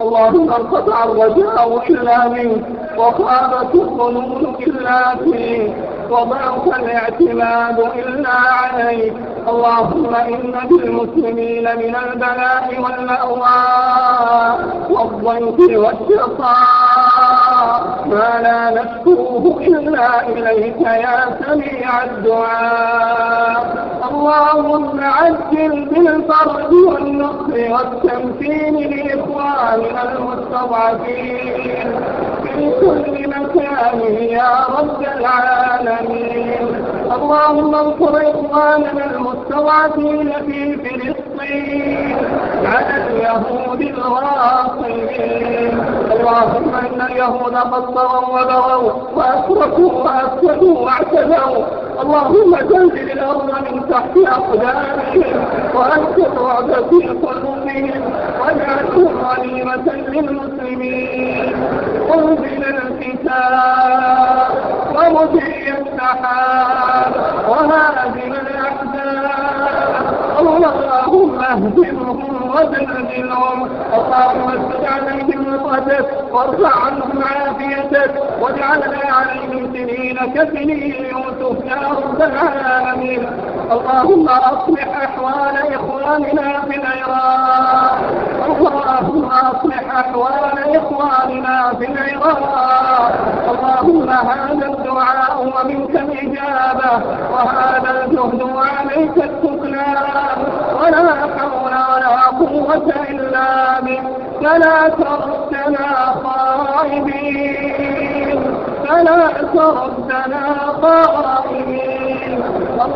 اللهم انقطع الرجاء إلا منك وخابت الظنون إلا فيك وضعف الاعتماد إلا عليك اللهم إن بالمسلمين من البلاء والمأواء والضيق والشقاء. نشكوه إلا إليك يا سميع الدعاء. اللهم عجل بالفرج والنصر والتمكين لإخواننا المستضعفين في كل مكان يا رب العالمين. اللهم انصر إخواننا المستضعفين في فلسطين على اليهود الغاصبين. اللهم إن اليهود قد طغوا وبغوا وأسرفوا وأفسدوا واعتدوا. اللهم زلزل الأرض من تحت أقدامهم وأنت الرعب في قلوبهم واجعلهم غنيمة للمسلمين. انزل الكتاب ومجري السحاب وهازم الأحزاب. اللهم اهدمهم وزلزلهم اللهم نصرتك وارفع عنهم عافيتك واجعلنا عليهم سنين كسنين يوسف يا رب العالمين. اللهم أصلح أحوال إخواننا في العراق. اللهم أصلح أحوال إخواننا في العراق. اللهم هذا الدعاء ومنك الإجابة وهذا الجهد وعليك السكنان ولا قوه إلا بك فلا تردنا خائبين. فلا تردنا خائبين.